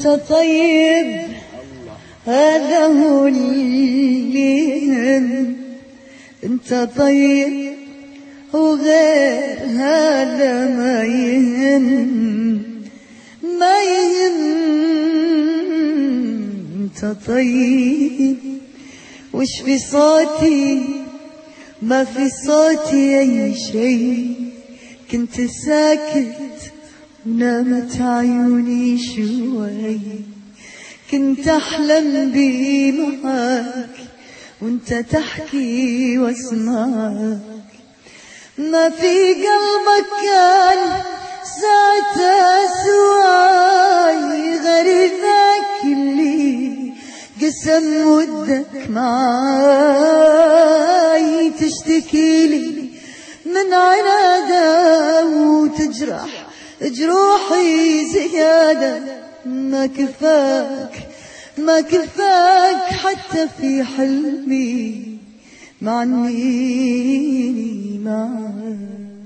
أنت طيب هذا هو اللي أنت طيب وغير هذا ما يهم. ما يهم أنت طيب. وش في صوتي؟ ما في صوتي أي شيء. كنت ساكت نامت عيوني شوي كنت أحلم بمعاك وانت تحكي واسمعك ما في قلبك كان ساعتها سواي غير ذاك اللي قسم ودك معاي تشتكي لي من عناده وتجرح جروحي زيادة ما كفاك ما كفاك حتى في حلمي معني معك